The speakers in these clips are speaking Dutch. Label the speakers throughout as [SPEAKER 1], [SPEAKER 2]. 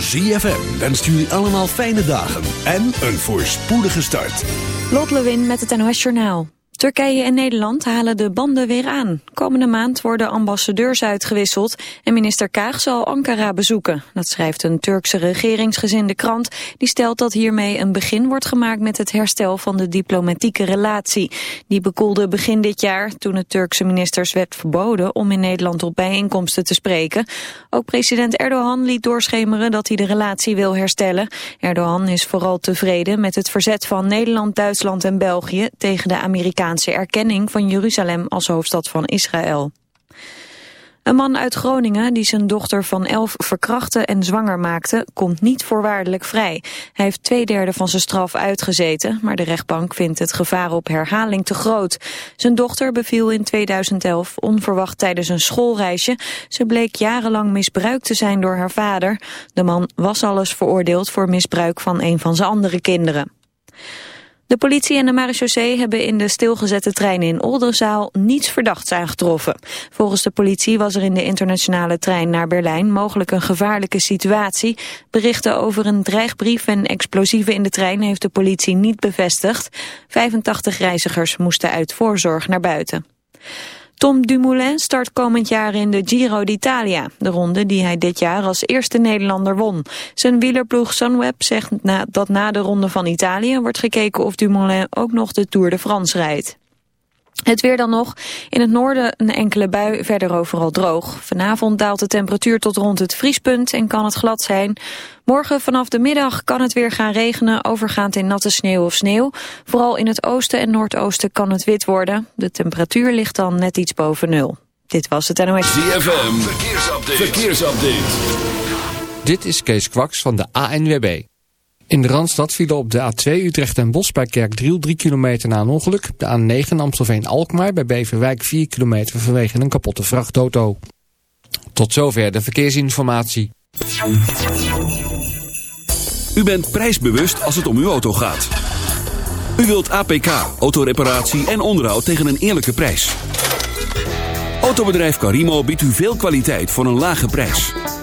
[SPEAKER 1] ZFM wenst jullie allemaal fijne dagen en een voorspoedige start.
[SPEAKER 2] Lot Lewin met het NOS Journaal. Turkije en Nederland halen de banden weer aan. Komende maand worden ambassadeurs uitgewisseld en minister Kaag zal Ankara bezoeken. Dat schrijft een Turkse regeringsgezinde krant. Die stelt dat hiermee een begin wordt gemaakt met het herstel van de diplomatieke relatie. Die bekoelde begin dit jaar toen het Turkse ministers werd verboden om in Nederland op bijeenkomsten te spreken. Ook president Erdogan liet doorschemeren dat hij de relatie wil herstellen. Erdogan is vooral tevreden met het verzet van Nederland, Duitsland en België tegen de Amerikaanse erkenning van Jeruzalem als hoofdstad van Israël. Een man uit Groningen die zijn dochter van elf verkrachten en zwanger maakte, komt niet voorwaardelijk vrij. Hij heeft twee derde van zijn straf uitgezeten, maar de rechtbank vindt het gevaar op herhaling te groot. Zijn dochter beviel in 2011 onverwacht tijdens een schoolreisje. Ze bleek jarenlang misbruikt te zijn door haar vader. De man was alles veroordeeld voor misbruik van een van zijn andere kinderen. De politie en de marechaussee hebben in de stilgezette trein in Oldenzaal niets verdachts aangetroffen. Volgens de politie was er in de internationale trein naar Berlijn mogelijk een gevaarlijke situatie. Berichten over een dreigbrief en explosieven in de trein heeft de politie niet bevestigd. 85 reizigers moesten uit voorzorg naar buiten. Tom Dumoulin start komend jaar in de Giro d'Italia, de ronde die hij dit jaar als eerste Nederlander won. Zijn wielerploeg Sunweb zegt dat na de ronde van Italië wordt gekeken of Dumoulin ook nog de Tour de France rijdt. Het weer dan nog. In het noorden een enkele bui, verder overal droog. Vanavond daalt de temperatuur tot rond het vriespunt en kan het glad zijn. Morgen vanaf de middag kan het weer gaan regenen, overgaand in natte sneeuw of sneeuw. Vooral in het oosten en noordoosten kan het wit worden. De temperatuur ligt dan net iets boven nul. Dit was het NOS.
[SPEAKER 1] ZFM, verkeersupdate. verkeersupdate.
[SPEAKER 3] Dit is Kees Kwaks van de ANWB. In de Randstad vielen op de A2 Utrecht en Bos bij Kerkdriel 3 kilometer na een ongeluk. De A9 Amstelveen-Alkmaar bij Beverwijk 4 kilometer vanwege een kapotte vrachtauto. Tot zover de verkeersinformatie.
[SPEAKER 1] U bent prijsbewust als het om uw auto gaat. U wilt APK, autoreparatie en onderhoud tegen een eerlijke prijs. Autobedrijf Carimo biedt u veel kwaliteit voor een lage prijs.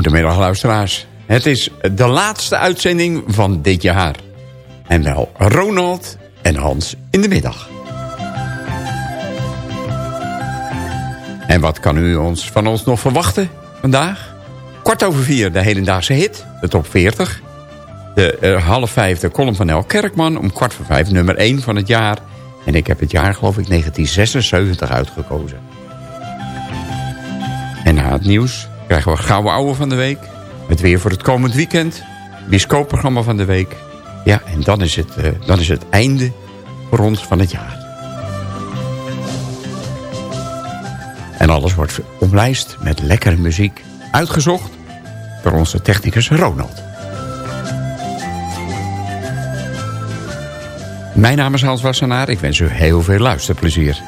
[SPEAKER 4] Goedemiddag luisteraars. Het is de laatste uitzending van dit jaar. En wel Ronald en Hans in de middag. En wat kan u ons, van ons nog verwachten vandaag? Kwart over vier de hedendaagse hit, de top 40. De eh, half vijf de column van El Kerkman om kwart voor vijf nummer 1 van het jaar. En ik heb het jaar geloof ik 1976 uitgekozen. En na het nieuws krijgen we Gouden Ouwe van de Week. Het weer voor het komend weekend. Bioscoopprogramma van de week. Ja, en dan is, het, eh, dan is het einde voor ons van het jaar. En alles wordt omlijst met lekkere muziek. Uitgezocht door onze technicus Ronald. Mijn naam is Hans Wassenaar. Ik wens u heel veel luisterplezier.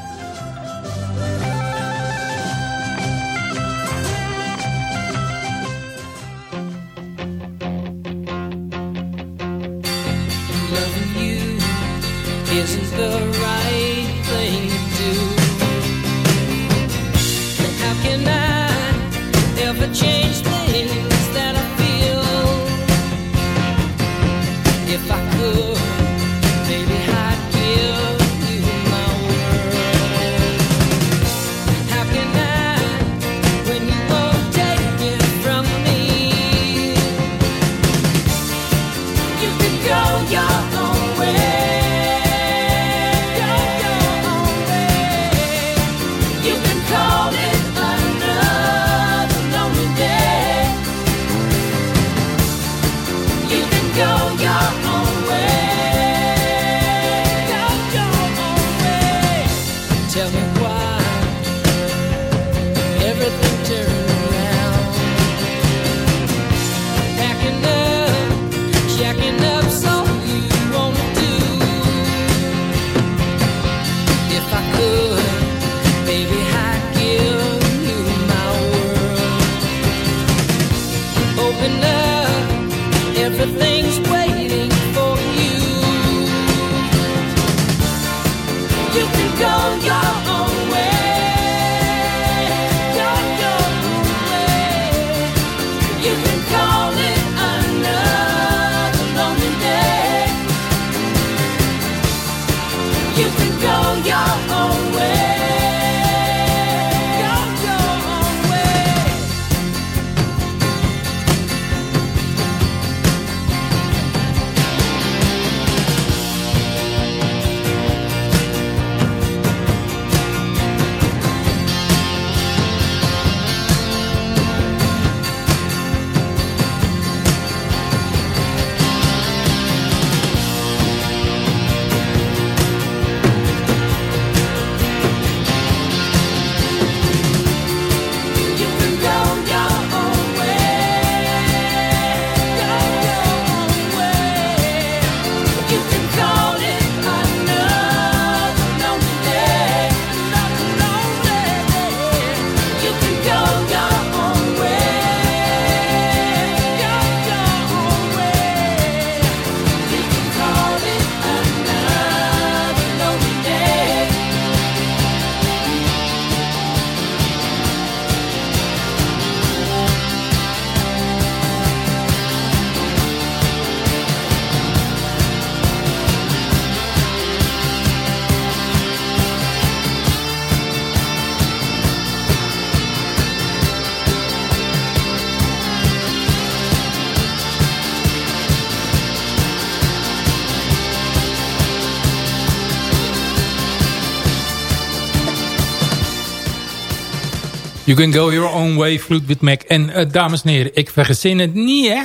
[SPEAKER 5] You can go your own way,
[SPEAKER 6] Fleetwood Mac. En eh, dames en heren, ik verzin het niet, hè?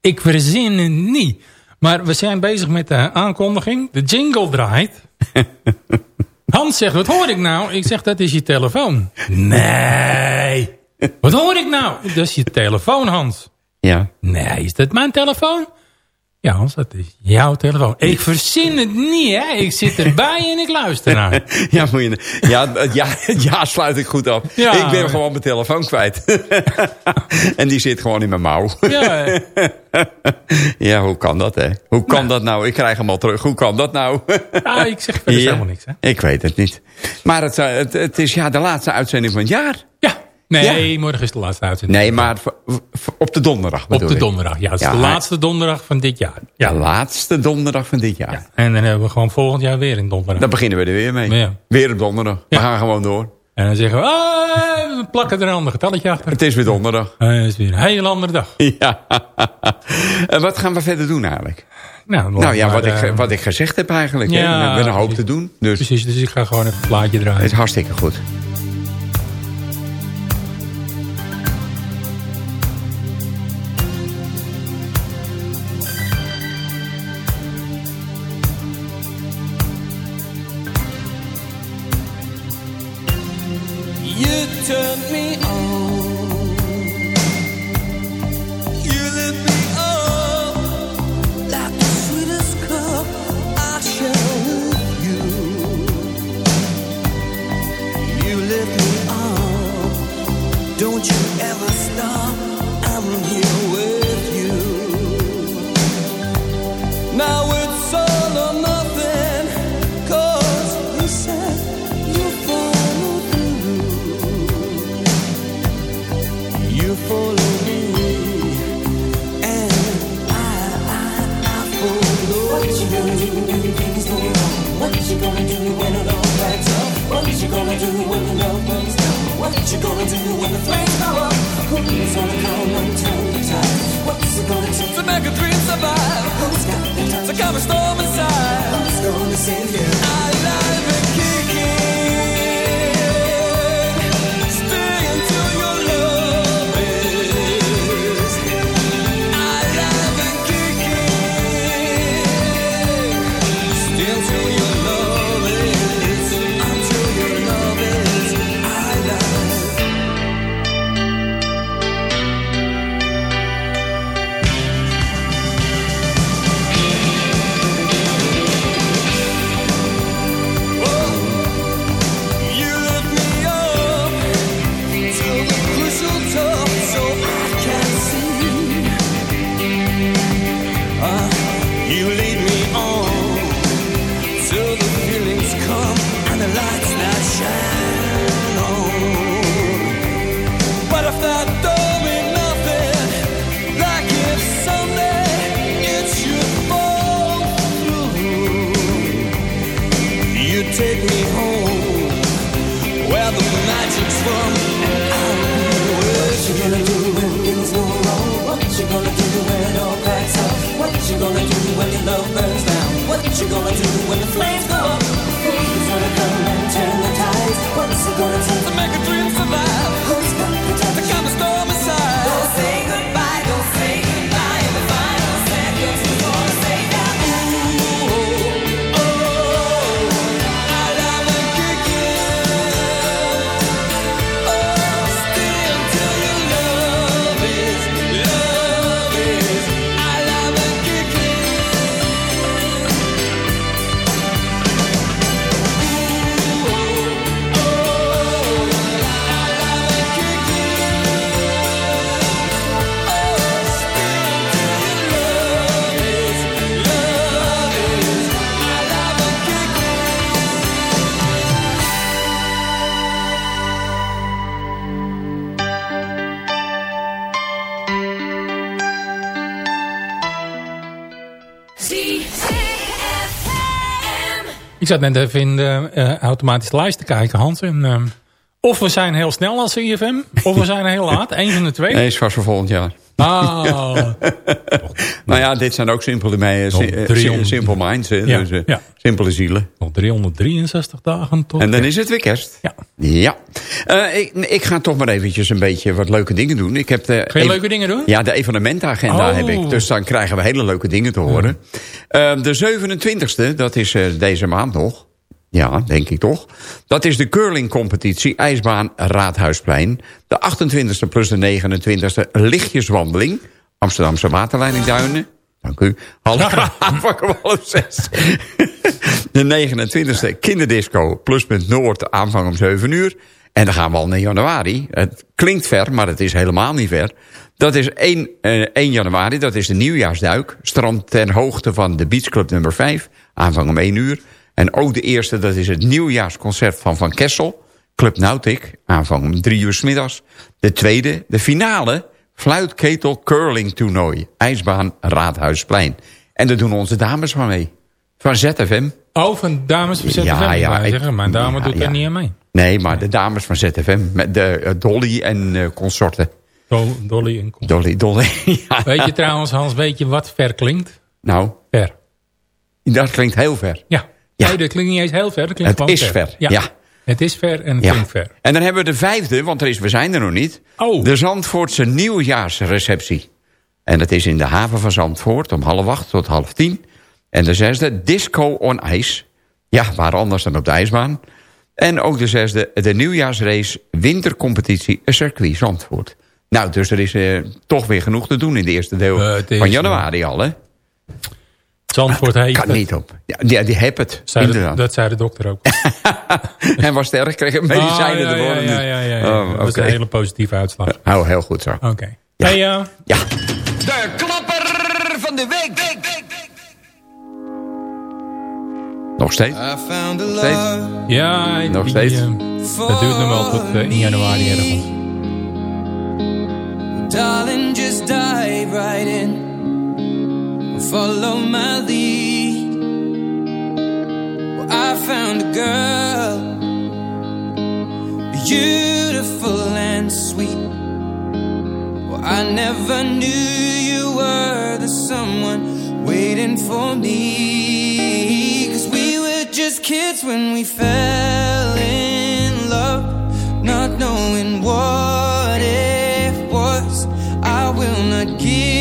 [SPEAKER 6] Ik verzin het niet. Maar we zijn bezig met de aankondiging. De jingle draait. Hans zegt, wat hoor ik nou? Ik zeg, dat is je telefoon. Nee. Wat hoor ik nou? Dat is je telefoon, Hans.
[SPEAKER 4] Ja.
[SPEAKER 6] Nee, is dat mijn telefoon? Ja, Hans, dat is jouw telefoon. Ik verzin het niet, hè? Ik zit erbij en ik luister naar.
[SPEAKER 4] Ja, moet je, ja, ja, ja sluit ik goed af.
[SPEAKER 6] Ja.
[SPEAKER 4] ik ben gewoon mijn telefoon kwijt. en die zit gewoon in mijn mouw.
[SPEAKER 6] Ja,
[SPEAKER 4] ja, hoe kan dat, hè? Hoe kan dat nou? Ik krijg hem al terug. Hoe kan dat nou?
[SPEAKER 6] ja ik zeg verder
[SPEAKER 4] Ja,
[SPEAKER 6] helemaal niks, hè?
[SPEAKER 4] Ik weet het niet. Maar het, eh, het, het is ja, de laatste uitzending van het jaar.
[SPEAKER 6] Ja. Nee, morgen is de laatste uitzending.
[SPEAKER 4] Nee, maar op de donderdag
[SPEAKER 6] Op de
[SPEAKER 4] ik.
[SPEAKER 6] donderdag. Ja, het is
[SPEAKER 4] Ja,
[SPEAKER 6] de laatste donderdag van dit jaar. Ja.
[SPEAKER 4] De laatste donderdag van dit jaar.
[SPEAKER 6] Ja. En dan hebben we gewoon volgend jaar weer een donderdag.
[SPEAKER 4] Dan beginnen we er weer mee. Weer op donderdag. We gaan gewoon door.
[SPEAKER 6] En dan zeggen we, ah, we plakken er een ander getalletje achter.
[SPEAKER 4] Het is weer donderdag.
[SPEAKER 6] En dat is weer een hele andere dag.
[SPEAKER 4] Ja. En wat gaan we verder doen eigenlijk?
[SPEAKER 6] Nou,
[SPEAKER 4] Nou ja,
[SPEAKER 6] maar,
[SPEAKER 4] wat, ik,
[SPEAKER 6] eh,
[SPEAKER 4] wat ik gezegd heb eigenlijk.
[SPEAKER 6] ja,
[SPEAKER 4] we hebben een hoop
[SPEAKER 6] precies.
[SPEAKER 4] te doen. Dus
[SPEAKER 6] Precies, dus ik ga gewoon even een plaatje
[SPEAKER 4] het
[SPEAKER 6] draaien.
[SPEAKER 4] is hartstikke goed.
[SPEAKER 5] Love burns down? What you gonna do when the flames go up?
[SPEAKER 6] Ik zat net even in de eh, automatische lijst te kijken, Hans. En, ehm, of we zijn heel snel als CFM, of we zijn heel laat. Eén van de twee.
[SPEAKER 4] Nee, is vast voor volgend jaar.
[SPEAKER 6] Ah,
[SPEAKER 4] Nou ja, dit zijn ook simpele, mij,
[SPEAKER 6] 300.
[SPEAKER 4] simple minds. Hè,
[SPEAKER 6] Ja,
[SPEAKER 4] dus, eh,
[SPEAKER 6] ja.
[SPEAKER 4] Simpele zielen.
[SPEAKER 6] nog 363 dagen tot...
[SPEAKER 4] En dan is het weer kerst.
[SPEAKER 6] Ja.
[SPEAKER 4] Ja. Eh, ik, ik ga toch maar eventjes een beetje wat leuke dingen doen. Ik heb de,
[SPEAKER 6] Ga je leuke dingen doen?
[SPEAKER 4] Ja, de evenementenagenda
[SPEAKER 6] Oh.
[SPEAKER 4] heb ik. Dus dan krijgen we hele leuke dingen te horen. Eh, de 27e, dat is eh, deze maand nog. Ja, denk ik toch. Dat is de curlingcompetitie IJsbaan Raadhuisplein. De 28e plus de 29e lichtjeswandeling. Amsterdamse waterleidingduinen. Dank u. Half zes. De 29e kinderdisco Pluspunt Noord aanvang om 7 uur. En dan gaan we al naar januari. Het klinkt ver, maar het is helemaal niet ver. Dat is 1, eh, 1 januari, dat is de nieuwjaarsduik. Strand ten hoogte van de Beach Club nummer 5. Aanvang om 1 uur. En ook de eerste, dat is het nieuwjaarsconcert van Van Kessel. Club Nautic, aanvang om 3 uur 's middags. De tweede, de finale, fluitketel curling toernooi. IJsbaan Raadhuisplein. En daar doen onze dames van mee. Van ZFM.
[SPEAKER 6] Oh, van dames van ZFM.
[SPEAKER 4] Ja, ja,
[SPEAKER 6] ik zeggen. Mijn dame
[SPEAKER 4] ja,
[SPEAKER 6] doet
[SPEAKER 4] ja.
[SPEAKER 6] er niet aan mee.
[SPEAKER 4] Nee, maar de dames van ZFM. Met de eh, Dolly en eh, consorten.
[SPEAKER 6] Do- Dolly en Con.
[SPEAKER 4] Dolly, Dolly. ja.
[SPEAKER 6] Weet je trouwens, Hans, weet je wat ver klinkt?
[SPEAKER 4] Nou,
[SPEAKER 6] Ver.
[SPEAKER 4] dat klinkt heel ver.
[SPEAKER 6] Ja.
[SPEAKER 4] Ja.
[SPEAKER 6] Nee, dat klinkt niet eens heel ver. Dat klinkt
[SPEAKER 4] Het is ver, ja.
[SPEAKER 6] Het is ver en het
[SPEAKER 4] Ja.
[SPEAKER 6] klinkt ver.
[SPEAKER 4] En dan hebben we de vijfde, want er is, we zijn er nog niet.
[SPEAKER 6] Oh.
[SPEAKER 4] De Zandvoortse nieuwjaarsreceptie. En dat is in de haven van Zandvoort om half acht tot half tien. En de zesde, Disco on Ice. Ja, waar anders dan op de ijsbaan. En ook de zesde, de nieuwjaarsrace wintercompetitie circuit Zandvoort. Nou, dus er is eh, toch weer genoeg te doen in de eerste deel
[SPEAKER 6] Eh, is,
[SPEAKER 4] van januari al, hè?
[SPEAKER 6] Zandvoort heeft
[SPEAKER 4] Kan
[SPEAKER 6] het.
[SPEAKER 4] niet op. Ja, die, die heb het,
[SPEAKER 6] Zei de-
[SPEAKER 4] inderdaad.
[SPEAKER 6] dat zei de dokter ook.
[SPEAKER 4] Hij was sterk, kreeg een medicijnen
[SPEAKER 6] Ah, ja,
[SPEAKER 4] te worden.
[SPEAKER 6] Ja, ja, ja. ja.
[SPEAKER 4] Oh,
[SPEAKER 6] Dat was
[SPEAKER 4] oké.
[SPEAKER 6] een hele positieve uitslag. Oké.
[SPEAKER 4] Oh, heel goed zo.
[SPEAKER 6] Hey, eh,
[SPEAKER 4] Ja.
[SPEAKER 7] De
[SPEAKER 4] Nog steeds?
[SPEAKER 8] I found a
[SPEAKER 4] Steeds?
[SPEAKER 8] love
[SPEAKER 6] ja,
[SPEAKER 4] Nog
[SPEAKER 6] die,
[SPEAKER 4] steeds?
[SPEAKER 6] eh, dat duurt nog wel tot eh, in januari ergens.
[SPEAKER 8] Darling, just dive right in. Follow my lead. Well, I found a girl, beautiful sweet. Well, I never knew you were the someone waiting for me. Just kids when we fell in love, not knowing what it was. I will not give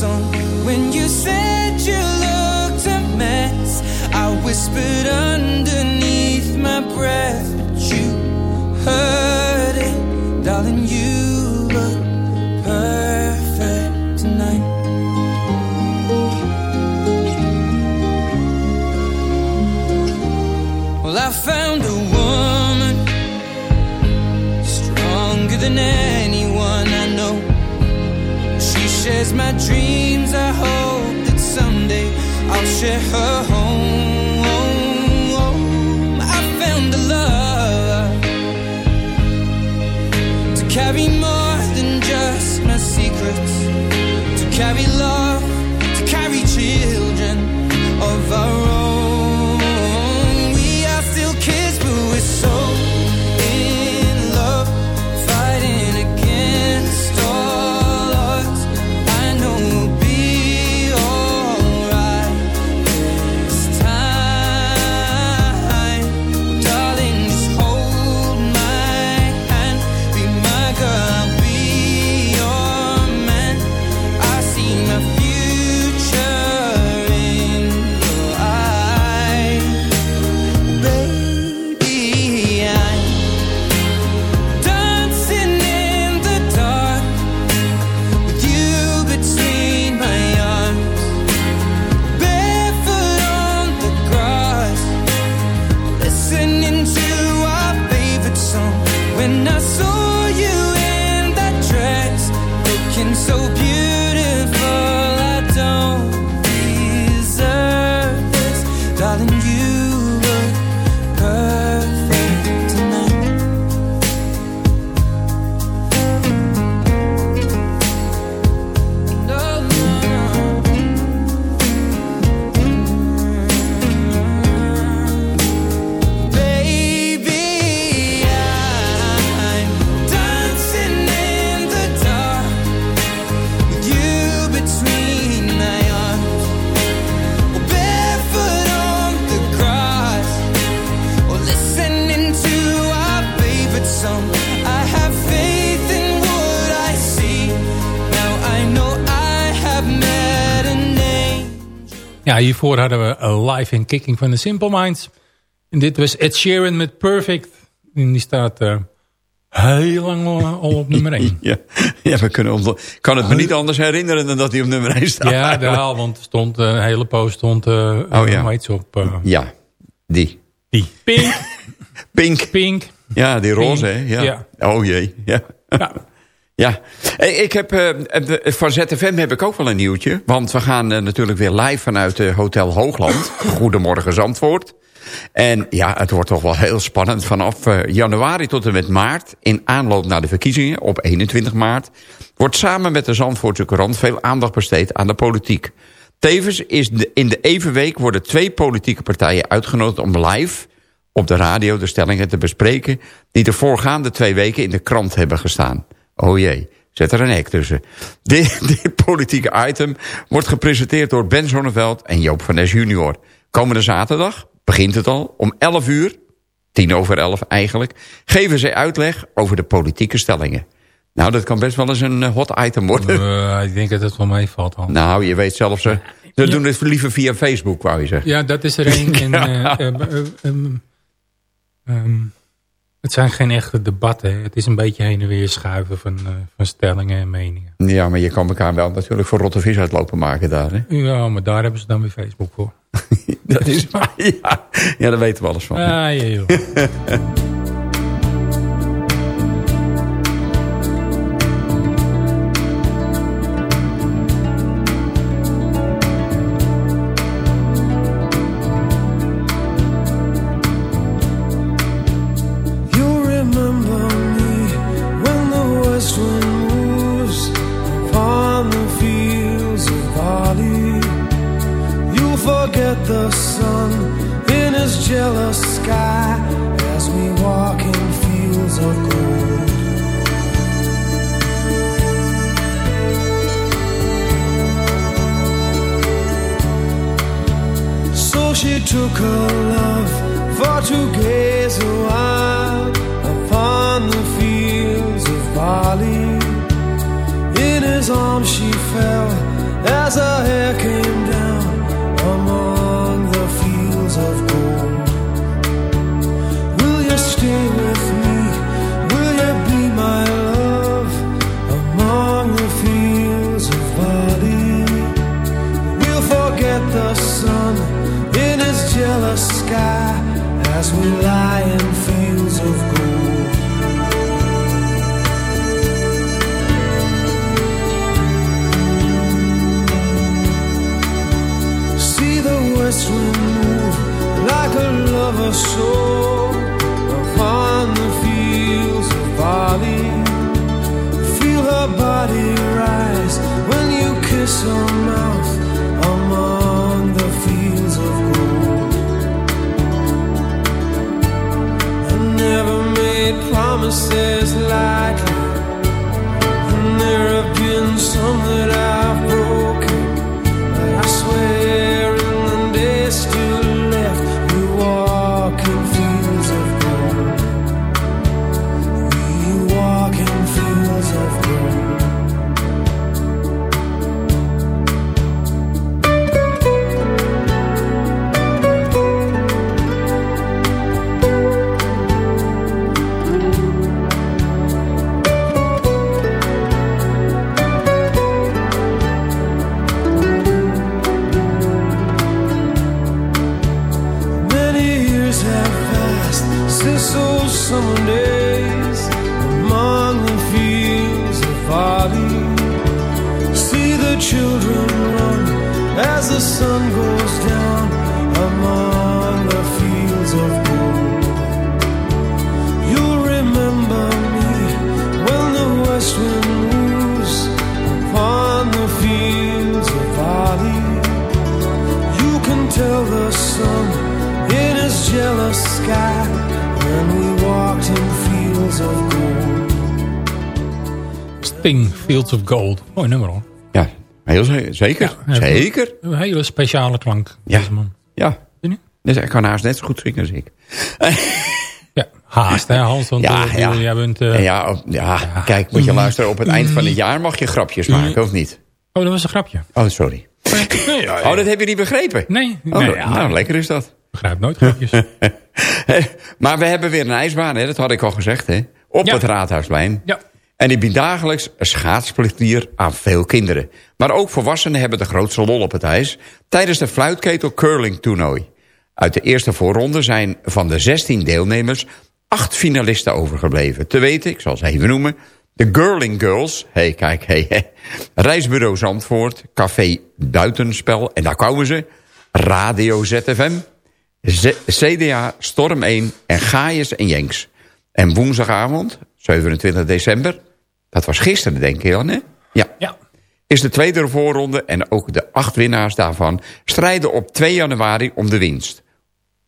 [SPEAKER 8] song. When you said you looked a mess, I whispered underneath my breath, shares my dreams. I hope that someday I'll share her home. I found a love to carry more than just my secrets, to carry love,
[SPEAKER 6] Ja, hiervoor hadden we een live in Kicking van de Simple Minds. En dit was Ed Sheeran met Perfect. En die staat eh, heel lang al, op nummer 1.
[SPEAKER 4] Ja, ja we kunnen kan het me niet anders herinneren dan dat hij op nummer 1 staat.
[SPEAKER 6] Ja, daar, want stond, eh, een hele post stond, eh
[SPEAKER 4] Oh, ja.
[SPEAKER 6] ze op?
[SPEAKER 4] Ja, die.
[SPEAKER 6] die Pink,
[SPEAKER 4] Pink.
[SPEAKER 6] Pink.
[SPEAKER 4] Ja, die roze, hè? Ja.
[SPEAKER 6] ja.
[SPEAKER 4] Oh jee, ja.
[SPEAKER 6] Ja.
[SPEAKER 4] Ja, ik heb, eh, eh, van ZFM heb ik ook wel een nieuwtje. Want we gaan eh, natuurlijk weer live vanuit eh, Hotel Hoogland. Goedemorgen Zandvoort. En ja, het wordt toch wel heel spannend. Vanaf eh, januari tot en met maart, in aanloop naar de verkiezingen op 21 maart... wordt samen met de Zandvoortse Courant veel aandacht besteed aan de politiek. Tevens is de, in de evenweek worden twee politieke partijen uitgenodigd om live op de radio de stellingen te bespreken... die de voorgaande twee weken in de krant hebben gestaan. Oh jee, zet er een hek tussen. Dit, dit politieke item wordt gepresenteerd door Ben Zonneveld en Joop van Nes junior. Komende zaterdag begint het al om 11 uur, tien over 11 eigenlijk... geven zij uitleg over de politieke stellingen. Nou, dat kan best wel eens een eh, hot item worden.
[SPEAKER 6] Eh, ik denk dat het wel meevalt al.
[SPEAKER 4] Nou, je weet zelfs... Ze, ze doen het liever via Facebook, wou je zeggen.
[SPEAKER 6] Ja, dat is er één. En, ehm, ehm,
[SPEAKER 9] Het zijn geen echte debatten. Het is een beetje heen en weer schuiven van, eh, van stellingen en meningen.
[SPEAKER 4] Ja, maar je kan elkaar wel natuurlijk voor rotte vis uitlopen maken daar. Hè?
[SPEAKER 9] Ja, maar daar hebben ze dan weer Facebook voor.
[SPEAKER 4] Dat is waar, ja. ja, daar weten we alles van.
[SPEAKER 9] Ah, ja, joh.
[SPEAKER 6] Fields of Gold.
[SPEAKER 9] Mooi nummer hoor.
[SPEAKER 4] Ja, heel ze- zeker.
[SPEAKER 9] Ja,
[SPEAKER 4] zeker.
[SPEAKER 9] Een hele speciale klank.
[SPEAKER 4] Ja.
[SPEAKER 9] Deze man.
[SPEAKER 4] Ja. Dus hij kan haast net zo goed zingen als ik.
[SPEAKER 9] Ja, haast hè Hans. Want
[SPEAKER 4] Ja,
[SPEAKER 9] eh,
[SPEAKER 4] ja.
[SPEAKER 9] jij bent... eh,
[SPEAKER 4] En ja, ja, kijk, moet je luisteren. Op het eind van het jaar mag je grapjes maken, of niet?
[SPEAKER 9] Oh, dat was een grapje.
[SPEAKER 4] Oh, sorry.
[SPEAKER 9] Nee, ja, ja.
[SPEAKER 4] Oh, dat heb je niet begrepen?
[SPEAKER 9] nee,
[SPEAKER 4] Oh,
[SPEAKER 9] nee ja,
[SPEAKER 4] nou, lekker is dat.
[SPEAKER 9] begrijp nooit grapjes.
[SPEAKER 4] maar we hebben weer een ijsbaan, hè? dat had ik al gezegd. Hè? Op het Raadhuisplein.
[SPEAKER 9] ja.
[SPEAKER 4] En die biedt dagelijks een schaatsplezier aan veel kinderen. Maar ook volwassenen hebben de grootste lol op het ijs... tijdens de fluitketel curling toernooi. Uit de eerste voorronde zijn van de 16 deelnemers... acht finalisten overgebleven. Te weten, ik zal ze even noemen... de Girling Girls, hey, kijk, hey, hey. Reisbureau Zandvoort... Café Buitenspel, en daar komen ze... Radio ZFM... CDA, Storm 1 en Gaius en Jenks. En woensdagavond, 27 december... dat was gisteren, denk ik dan, hè? Ja.
[SPEAKER 9] Ja.
[SPEAKER 4] Is de tweede voorronde en ook de acht winnaars daarvan... strijden op 2 januari om de winst.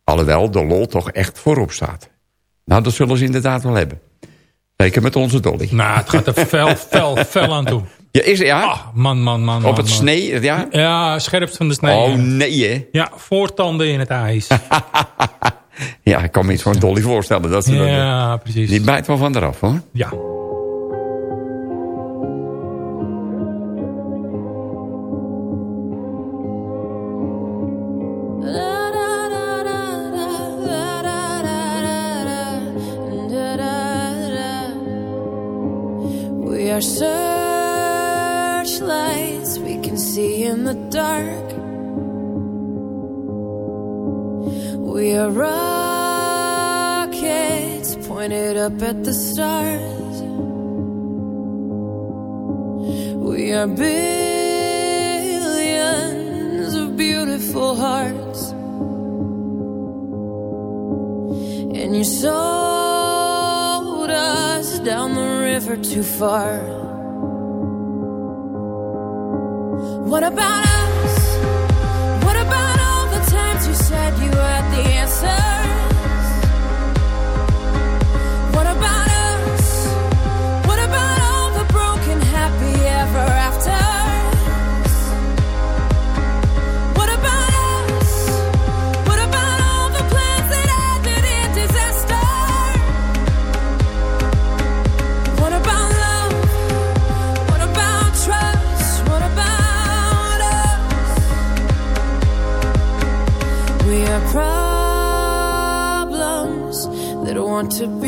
[SPEAKER 4] Alhoewel de lol toch echt voorop staat. Nou, dat zullen ze inderdaad wel hebben. Zeker met onze Dolly.
[SPEAKER 9] Nou, het gaat er fel, fel, fel aan toe.
[SPEAKER 4] Ja, is, ja?
[SPEAKER 9] Ah, man, man, man.
[SPEAKER 4] op het
[SPEAKER 9] man.
[SPEAKER 4] snee, ja?
[SPEAKER 9] Ja, scherpst van de snee.
[SPEAKER 4] Oh, nee, hè?
[SPEAKER 9] Ja, voortanden in het ijs.
[SPEAKER 4] Ja, ik kan me iets van Dolly voorstellen. Dat ze dat
[SPEAKER 9] ja, precies.
[SPEAKER 4] Die bijt wel van eraf, hoor.
[SPEAKER 9] Ja.
[SPEAKER 10] Are searchlights we can see in the dark. We are rockets pointed up at the stars. We are billions of beautiful hearts. And you sold down the river too far. What about us? What about all the times you said you had the answers?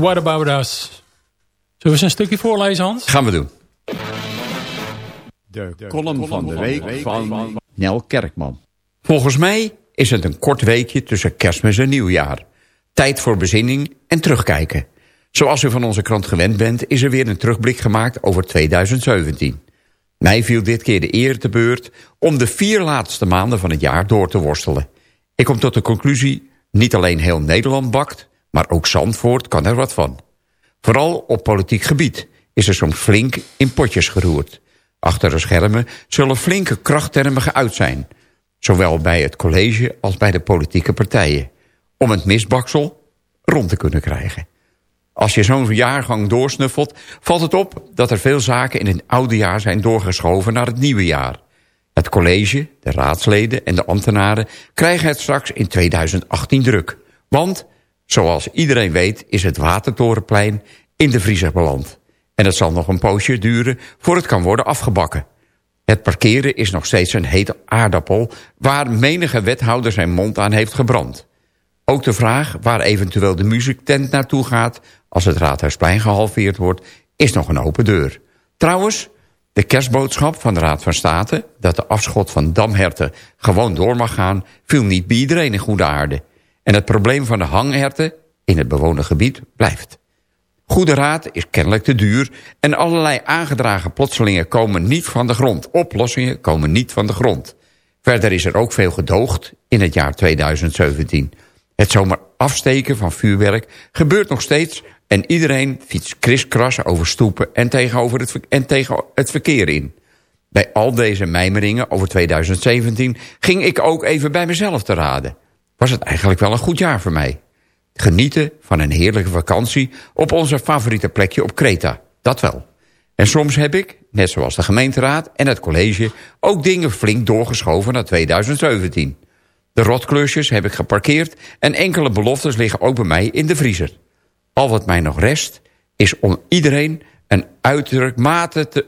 [SPEAKER 10] What About Us.
[SPEAKER 6] Zullen we eens een stukje voorlezen, Hans?
[SPEAKER 4] Gaan we doen. De column van de week van Nel Kerkman. Volgens mij is het een kort weekje tussen kerstmis en nieuwjaar. Tijd voor bezinning en terugkijken. Zoals u van onze krant gewend bent... is er weer een terugblik gemaakt over 2017. Mij viel dit keer de eer te beurt... om de vier laatste maanden van het jaar door te worstelen. Ik kom tot de conclusie... niet alleen heel Nederland bakt... maar ook Zandvoort kan er wat van. Vooral op politiek gebied is er soms flink in potjes geroerd. Achter de schermen zullen flinke krachttermen geuit zijn. Zowel bij het college als bij de politieke partijen. Om het misbaksel rond te kunnen krijgen. Als je zo'n jaargang doorsnuffelt, valt het op dat er veel zaken in het oude jaar zijn doorgeschoven naar het nieuwe jaar. Het college, de raadsleden en de ambtenaren krijgen het straks in 2018 druk. Want, zoals iedereen weet, is het Watertorenplein in de vriezer beland. En het zal nog een poosje duren voor het kan worden afgebakken. Het parkeren is nog steeds een hete aardappel... waar menige wethouder zijn mond aan heeft gebrand. Ook de vraag waar eventueel de muziektent naartoe gaat... als het Raadhuisplein gehalveerd wordt, is nog een open deur. Trouwens, De kerstboodschap van de Raad van State... dat de afschot van damherten gewoon door mag gaan... viel niet bij iedereen in goede aarde. En het probleem van de hangherten in het bewoonde gebied blijft. Goede raad is kennelijk te duur... en allerlei aangedragen plotselingen komen niet van de grond. Oplossingen komen niet van de grond. Verder is er ook veel gedoogd in het jaar 2017. Het zomaar afsteken van vuurwerk gebeurt nog steeds... en iedereen fietst kriskras over stoepen en, tegenover het, en tegen het verkeer in. Bij al deze mijmeringen over 2017 ging ik ook even bij mezelf te raden. Was het eigenlijk wel een goed jaar voor mij? Genieten van een heerlijke vakantie op onze favoriete plekje op Kreta. Dat wel. En soms heb ik, net zoals de gemeenteraad en het college... ook dingen flink doorgeschoven naar 2017. De rotklusjes heb ik geparkeerd... en enkele beloftes liggen ook bij mij in de vriezer. Al wat mij nog rest, is om iedereen een uiterlijk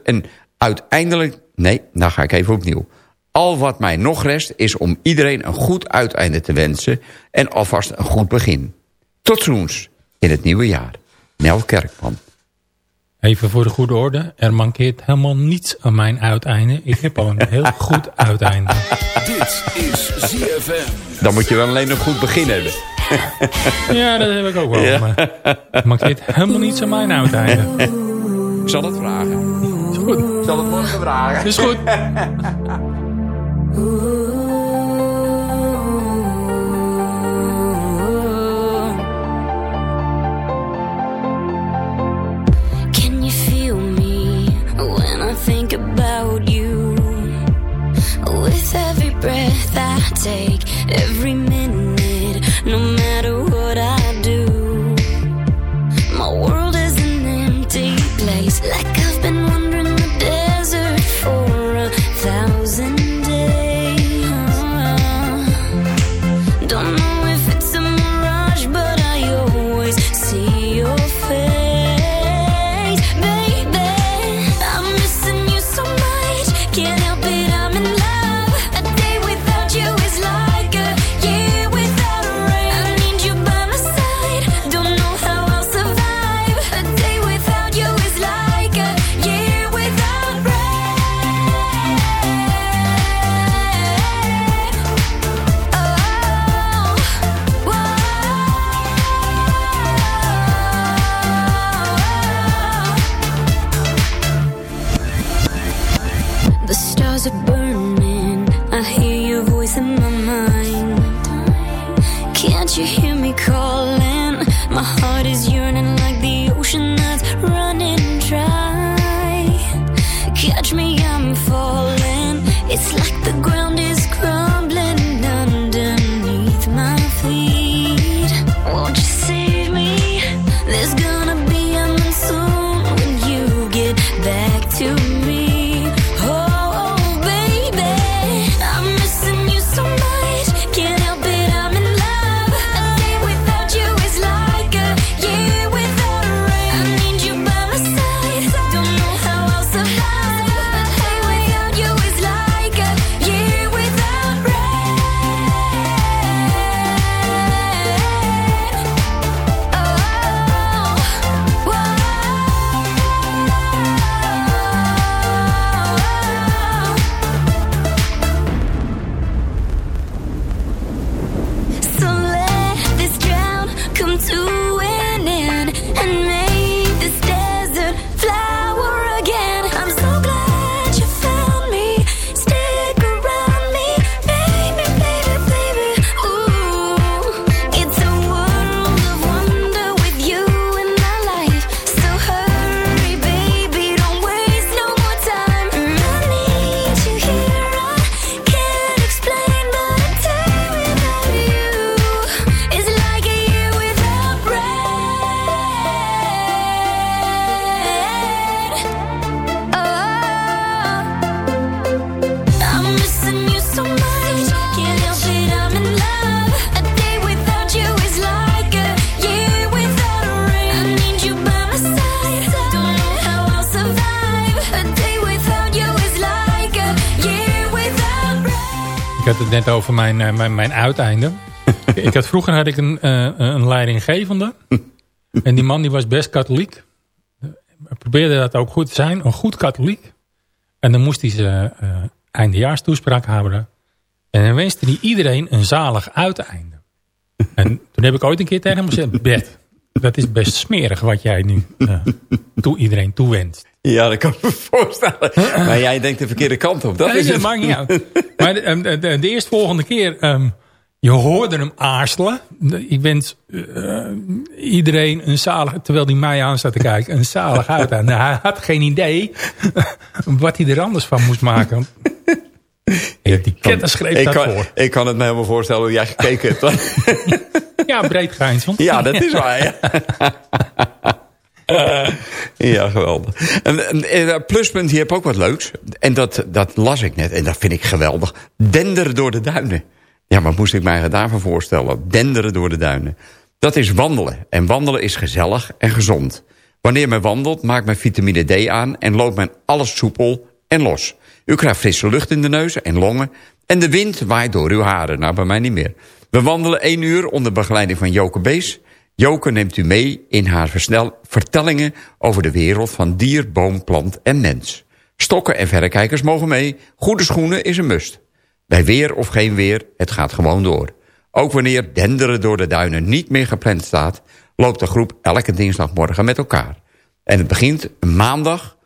[SPEAKER 4] en uiteindelijk... Nee, nou ga ik even opnieuw. Al wat mij nog rest, is om iedereen een goed uiteinde te wensen... en alvast een goed begin. Tot ziens in het nieuwe jaar. Nel Kerkman.
[SPEAKER 6] Even voor de goede orde. Er mankeert helemaal niets aan mijn uiteinde. Ik heb al een heel goed uiteinde.
[SPEAKER 1] Dit is ZFM.
[SPEAKER 4] Dan moet je wel alleen een goed begin hebben.
[SPEAKER 6] Ja, dat heb ik ook wel.
[SPEAKER 4] Ja.
[SPEAKER 6] Maar er mankeert helemaal niets aan mijn uiteinde.
[SPEAKER 4] Ik zal het vragen.
[SPEAKER 6] Is goed.
[SPEAKER 4] Ik zal het morgen vragen.
[SPEAKER 6] Is goed.
[SPEAKER 11] Can
[SPEAKER 6] mijn, mijn, mijn uiteinde. ik had, vroeger had ik een, eh, een leidinggevende. En die man die was best katholiek. Probeerde dat ook goed te zijn. Een goed katholiek. En dan moest hij zijn eh, eindejaarstoespraak houden. En dan wenste hij iedereen een zalig uiteinde. En toen heb ik ooit een keer tegen hem gezegd... Bert, dat is best smerig wat jij nu eh, toe iedereen toewenst.
[SPEAKER 12] Ja, dat kan ik me voorstellen. maar jij denkt de verkeerde kant op. Dat
[SPEAKER 6] Nee,
[SPEAKER 12] is het.
[SPEAKER 6] maakt niet uit. Maar de, de, de, de eerstvolgende keer... ehm, je hoorde hem aarzelen. Ik wens eh, iedereen een zalig... Terwijl hij mij aan staat te kijken. Een zalig uiteinde. Nou, hij had geen idee wat hij er anders van moest maken. Die ketter schreef
[SPEAKER 12] ik kan,
[SPEAKER 6] voor.
[SPEAKER 12] Ik kan het me helemaal voorstellen hoe jij gekeken hebt.
[SPEAKER 6] Ja, breed grijns.
[SPEAKER 12] ja, dat is waar. Ja, ja geweldig. En, en, en, pluspunt, je hebt ook wat leuks. En dat, dat las ik net. En dat vind ik geweldig. Denderen door de duinen. Ja, wat moest ik mij daarvan voorstellen? Denderen door de duinen. Dat is wandelen. En wandelen is gezellig en gezond. Wanneer men wandelt, maakt men vitamine D aan... en loopt men alles soepel en los. U krijgt frisse lucht in de neus en longen... en de wind waait door uw haren. Nou, bij mij niet meer. We wandelen één uur onder begeleiding van Joke Bees. Joke neemt u mee in haar vertellingen... over de wereld van dier, boom, plant en mens. Stokken en verrekijkers mogen mee. Goede schoenen is een must. Bij weer of geen weer, het gaat gewoon door. Ook wanneer denderen door de duinen niet meer gepland staat... loopt de groep elke dinsdagmorgen met elkaar. En het begint maandag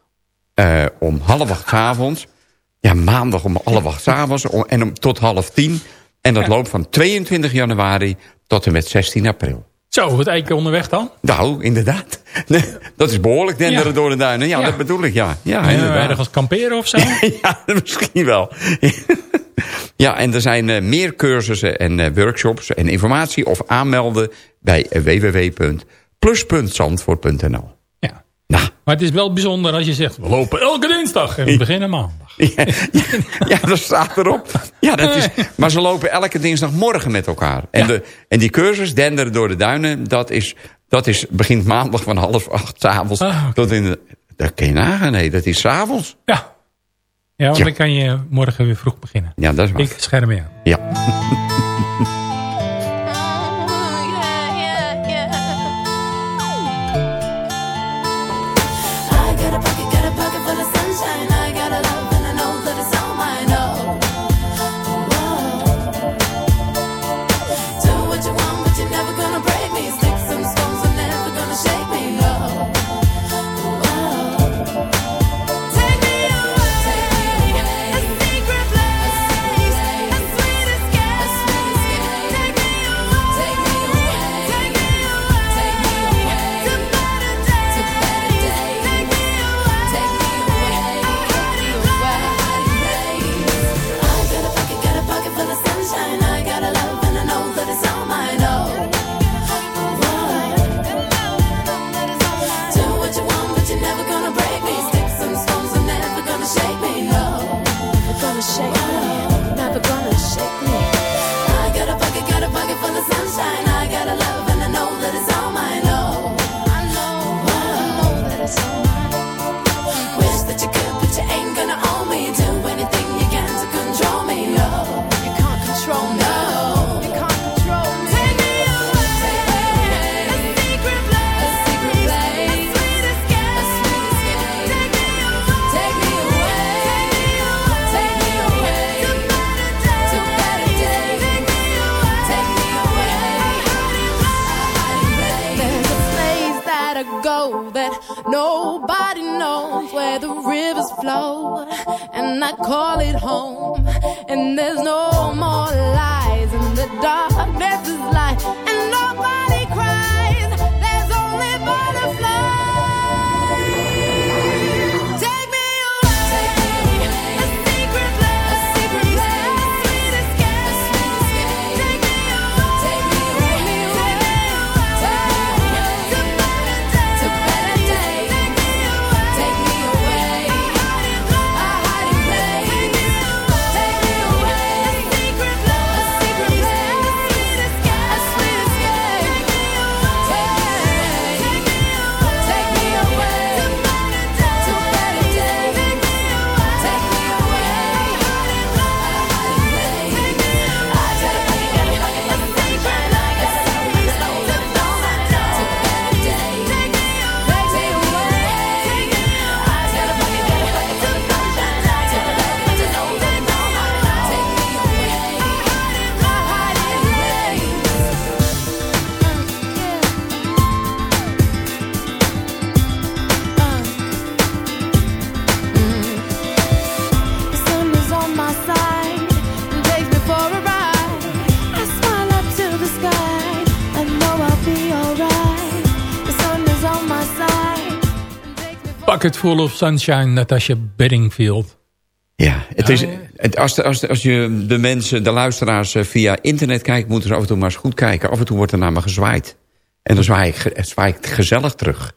[SPEAKER 12] eh, om half acht avonds. Ja, maandag om half acht 's avonds om- en om, tot half tien. En dat loopt van 22 januari tot en met 16 april.
[SPEAKER 6] Zo, wat één keer onderweg dan?
[SPEAKER 12] Nou, inderdaad. Dat is behoorlijk denderen
[SPEAKER 6] Ja.
[SPEAKER 12] door de duinen. Ja,
[SPEAKER 6] Ja.
[SPEAKER 12] dat bedoel ik, ja. Ja, inderdaad.
[SPEAKER 6] ergens kamperen of zo?
[SPEAKER 12] ja, misschien wel. ja, en er zijn eh, meer cursussen en eh, workshops en informatie of aanmelden bij www.plus.zandvoort.nl. Nou,
[SPEAKER 6] Maar het is wel bijzonder als je zegt... we lopen elke dinsdag en we beginnen maandag.
[SPEAKER 12] ja, ja, dat staat erop. Ja, dat is, maar ze lopen elke dinsdagmorgen met elkaar. En,
[SPEAKER 6] Ja.
[SPEAKER 12] de, en die cursus, Denderen door de Duinen, dat, is, dat is, begint maandag van half acht 's avonds
[SPEAKER 6] Ah,
[SPEAKER 12] tot in de... Dat kun je nagaan, nee, dat is 's avonds.
[SPEAKER 6] Ja. Ja, want dan kan je morgen weer vroeg beginnen.
[SPEAKER 12] Ja, dat is waar.
[SPEAKER 6] Ik scherm je aan.
[SPEAKER 12] Ja.
[SPEAKER 6] Bucket Full of Sunshine, Natasha Bedingfield.
[SPEAKER 4] Ja, het is,
[SPEAKER 6] Ja.
[SPEAKER 4] het, als, de, als, de, als je de mensen, de luisteraars eh, via internet kijkt... moeten ze af en toe maar eens goed kijken. Af en toe wordt er naar me gezwaaid. En dan zwaai ik, ge- zwaai ik gezellig terug.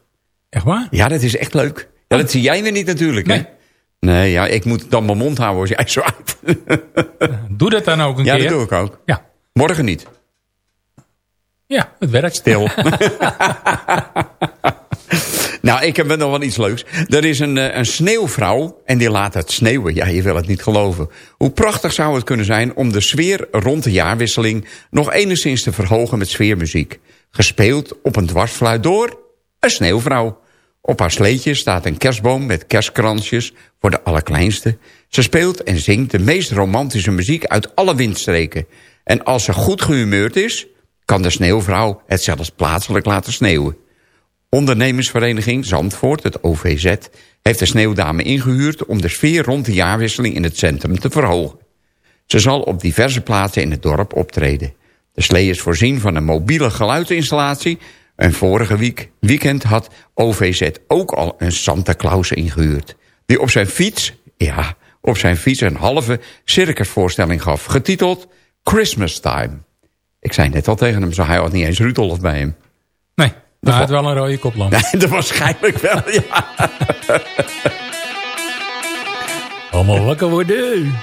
[SPEAKER 6] Echt waar?
[SPEAKER 4] Ja, dat is echt leuk. Ja, dat zie jij weer niet natuurlijk, hè?
[SPEAKER 6] Nee.
[SPEAKER 4] Nee, ja, ik moet dan mijn mond houden als jij zwaait.
[SPEAKER 6] Doe dat dan ook een
[SPEAKER 4] Ja,
[SPEAKER 6] keer.
[SPEAKER 4] dat doe ik ook.
[SPEAKER 6] Ja.
[SPEAKER 4] Morgen niet.
[SPEAKER 6] Ja, het werkt.
[SPEAKER 4] Stil. nou, ik heb nog wel iets leuks. Er is een, eh, een sneeuwvrouw en die laat het sneeuwen. Ja, je wil het niet geloven. Hoe prachtig zou het kunnen zijn om de sfeer rond de jaarwisseling... nog enigszins te verhogen met sfeermuziek. Gespeeld op een dwarsfluit door een sneeuwvrouw. Op haar sleetje staat een kerstboom met kerstkransjes voor de allerkleinste. Ze speelt en zingt de meest romantische muziek uit alle windstreken. En als ze goed gehumeurd is, kan de sneeuwvrouw het zelfs plaatselijk laten sneeuwen. Ondernemersvereniging Zandvoort, het OVZ, heeft de sneeuwdame ingehuurd... om de sfeer rond de jaarwisseling in het centrum te verhogen. Ze zal op diverse plaatsen in het dorp optreden. De slee is voorzien van een mobiele geluidsinstallatie... en vorige week, weekend had OVZ ook al een Santa Claus ingehuurd... die op zijn fiets, ja, op zijn fiets een halve circusvoorstelling gaf... getiteld Christmas Time. Ik zei net al tegen hem, zo hij had niet eens Rudolf bij hem.
[SPEAKER 6] Hij had wel een rode koplamp.
[SPEAKER 4] Nee, dat waarschijnlijk wel, ja.
[SPEAKER 6] Allemaal wakker worden.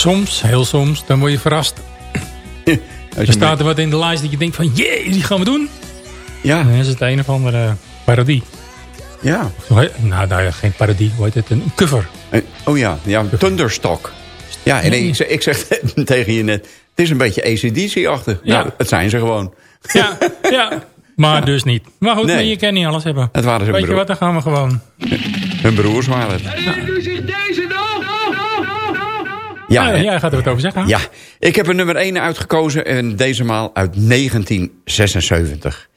[SPEAKER 6] Soms, heel soms, dan word je verrast.
[SPEAKER 4] Als
[SPEAKER 6] Er
[SPEAKER 4] je
[SPEAKER 6] staat er wat in de lijst dat je denkt van... Jee, die gaan we doen.
[SPEAKER 4] Ja,
[SPEAKER 6] Dan is het een of andere parodie.
[SPEAKER 4] ja.
[SPEAKER 6] Nou, nou geen parodie. Hoe heet het? Een cover.
[SPEAKER 4] Eh, Oh ja, ja Thunderstock. Ja, en ik, zeg- ik zeg tegen je net... Het is een beetje ACDC-achtig.
[SPEAKER 6] Ja.
[SPEAKER 4] Nou, het zijn ze gewoon.
[SPEAKER 6] Ja, ja. Maar dus niet. Maar goed,
[SPEAKER 4] Nee.
[SPEAKER 6] je kan niet alles hebben.
[SPEAKER 4] Het waren
[SPEAKER 6] Weet je
[SPEAKER 4] broer.
[SPEAKER 6] wat, dan gaan we gewoon.
[SPEAKER 4] Hun broers waren het.
[SPEAKER 13] Ja,
[SPEAKER 6] Ja,
[SPEAKER 13] en-
[SPEAKER 6] jij gaat er wat over zeggen.
[SPEAKER 13] Ja, ik heb een nummer 1 uitgekozen en deze maal uit 1976.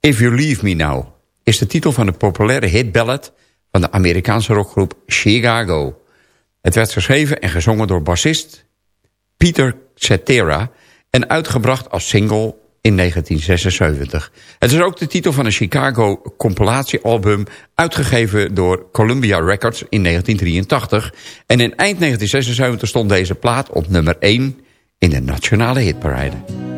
[SPEAKER 13] If You Leave Me Now is de titel van de populaire hitballad van de Amerikaanse rockgroep Chicago. Het werd geschreven en gezongen door bassist Peter Cetera en uitgebracht als single in 1976. Het is ook de titel van een Chicago compilatiealbum... uitgegeven door Columbia Records in 1983. En in eind 1976 stond deze plaat op nummer 1 in de nationale hitparade.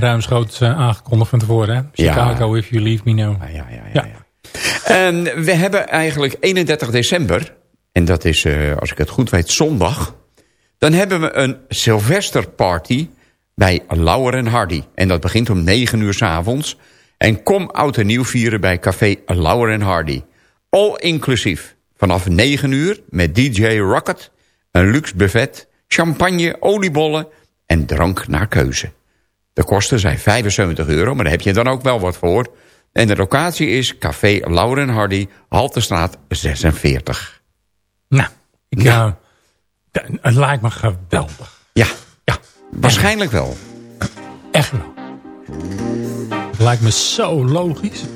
[SPEAKER 6] Ruimschoots eh, aangekondigd van tevoren. Hè? Chicago, if you leave me now.
[SPEAKER 13] Ja, ja, ja. En we hebben eigenlijk 31 december, en dat is, eh, als ik het goed weet, zondag... dan hebben we een Sylvesterparty bij Lauer en Hardy. En dat begint om 9 uur s avonds. En kom oud en nieuw vieren bij café Lauer en Hardy. All inclusief. Vanaf 9 uur met DJ Rocket, een luxe buffet, champagne, oliebollen en drank naar keuze. De kosten zijn 75 euro, maar daar heb je dan ook wel wat voor. En de locatie is Café Lauren Hardy, Haltestraat 46.
[SPEAKER 6] Nou, ik,
[SPEAKER 13] Ja.
[SPEAKER 6] eh, het lijkt me geweldig.
[SPEAKER 13] Ja,
[SPEAKER 6] Ja,
[SPEAKER 13] waarschijnlijk wel.
[SPEAKER 6] echt wel. Lijkt me zo logisch.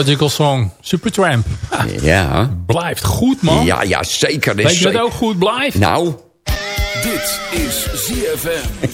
[SPEAKER 11] Logical
[SPEAKER 6] Song, Supertramp.
[SPEAKER 4] Ja.
[SPEAKER 6] Blijft goed, man.
[SPEAKER 4] Ja, ja, zeker. Is
[SPEAKER 6] Weet je wat
[SPEAKER 4] zeker-
[SPEAKER 6] ook goed blijft?
[SPEAKER 4] Nou,
[SPEAKER 1] Dit is ZFM.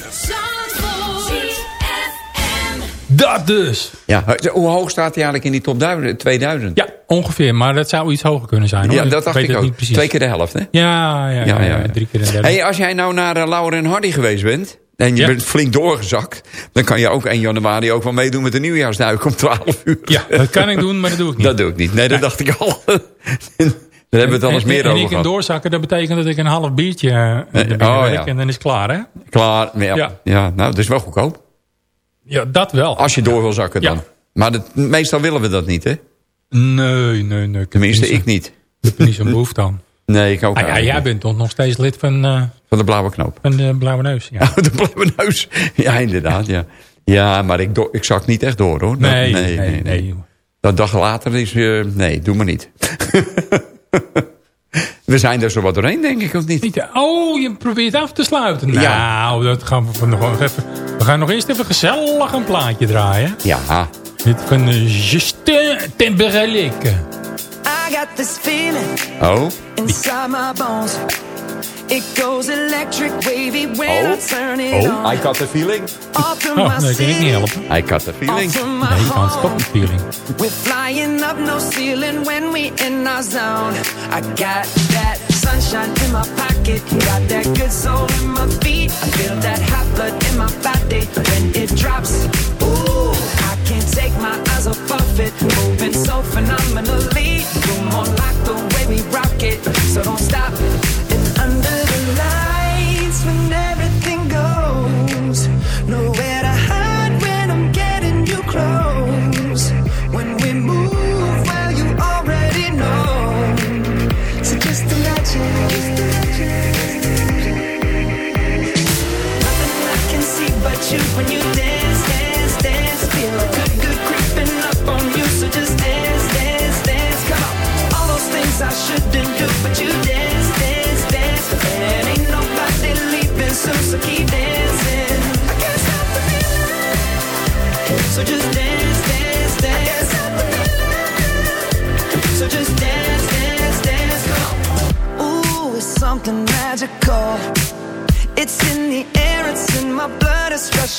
[SPEAKER 6] Dat dus.
[SPEAKER 4] ja. hoe hoog staat hij eigenlijk in die top 1000, 2000?
[SPEAKER 6] Ja, ongeveer. Maar dat zou iets hoger kunnen zijn. Hoor.
[SPEAKER 4] Ja, dat dacht
[SPEAKER 6] weet
[SPEAKER 4] ik
[SPEAKER 6] het
[SPEAKER 4] ook.
[SPEAKER 6] Niet precies.
[SPEAKER 4] Twee keer de helft, hè?
[SPEAKER 6] Ja, ja, ja, ja, drie keer een derde.
[SPEAKER 4] Hey, als jij nou naar uh, Laura en Hardy geweest bent... en je
[SPEAKER 6] Ja.
[SPEAKER 4] bent flink doorgezakt... dan kan je ook 1 januari ook wel meedoen met de nieuwjaarsduik om 12 uur.
[SPEAKER 6] Ja, dat kan ik doen, maar dat doe ik niet.
[SPEAKER 4] Dat doe ik niet. Nee, dat dacht ik al. Daar hebben we het al eens
[SPEAKER 6] en,
[SPEAKER 4] meer
[SPEAKER 6] en,
[SPEAKER 4] over
[SPEAKER 6] En ik in doorzakken, dat betekent dat ik een half biertje uh,
[SPEAKER 4] oh, ja.
[SPEAKER 6] en dan is het klaar, hè?
[SPEAKER 4] Klaar. Ja, ja. Nou, dat is wel goedkoop.
[SPEAKER 6] Ja, dat wel.
[SPEAKER 4] Als je door wil zakken dan. Maar dat, meestal willen we dat niet, hè?
[SPEAKER 6] Nee, nee, nee. Ik
[SPEAKER 4] Tenminste,
[SPEAKER 6] niet zo-
[SPEAKER 4] ik niet.
[SPEAKER 6] Ik heb er niet zo'n behoefte aan.
[SPEAKER 4] Nee, ik ook
[SPEAKER 6] Ah, ja, jij bent toch nog steeds lid van, eh,
[SPEAKER 4] Van de blauwe knoop.
[SPEAKER 6] van de Blauwe Neus. Ja.
[SPEAKER 4] De blauwe neus. Ja, inderdaad, ja. Ja, maar ik, do- ik zak niet echt door, hoor. Dat-
[SPEAKER 6] Nee, nee, nee.
[SPEAKER 4] Dat dag later is... eh, nee, doe maar niet. we zijn er zo wat doorheen, denk ik, of niet?
[SPEAKER 6] Niet, eh, oh, je probeert af te sluiten.
[SPEAKER 4] Ja.
[SPEAKER 6] Nou, dat gaan we, van nog even, we gaan nog eerst even gezellig een plaatje draaien.
[SPEAKER 4] Ja.
[SPEAKER 6] Dit van uh, Justin Timberlake.
[SPEAKER 14] I got this feeling
[SPEAKER 4] Oh?
[SPEAKER 14] inside my bones.
[SPEAKER 5] It goes electric wavy when I oh. turn it
[SPEAKER 12] Oh,
[SPEAKER 5] on.
[SPEAKER 12] I got the feeling.
[SPEAKER 6] Oh,
[SPEAKER 5] my
[SPEAKER 6] dat kan ik niet helpen.
[SPEAKER 12] I got the feeling.
[SPEAKER 5] off from my
[SPEAKER 6] Nee, je kan
[SPEAKER 5] home.
[SPEAKER 6] stop de feeling.
[SPEAKER 5] We're flying up no ceiling when we in our zone. I got that sunshine in my pocket, got that good soul in my feet. I feel that hot blood in my body when it drops. Ooh, I can't take my eyes off of it, moving so phenomenally.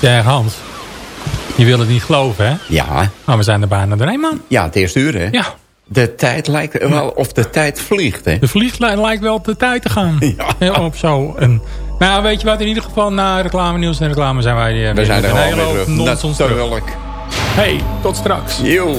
[SPEAKER 6] Zeg Hans, je wil het niet geloven hè?
[SPEAKER 12] Ja,
[SPEAKER 6] Maar we zijn er bijna doorheen man.
[SPEAKER 12] ja, het eerste uur, hè?
[SPEAKER 6] Ja,
[SPEAKER 12] De tijd lijkt wel of de tijd vliegt, hè?
[SPEAKER 6] de vliegtuig lijkt wel op de tijd te gaan.
[SPEAKER 12] Ja.
[SPEAKER 6] Ja, op zo. En, nou weet je wat, in ieder geval na reclame nieuws en reclame zijn wij eh,
[SPEAKER 12] We zijn er
[SPEAKER 6] een hele
[SPEAKER 12] weer terug.
[SPEAKER 6] nonsens terug. Hey, tot straks.
[SPEAKER 12] Yo.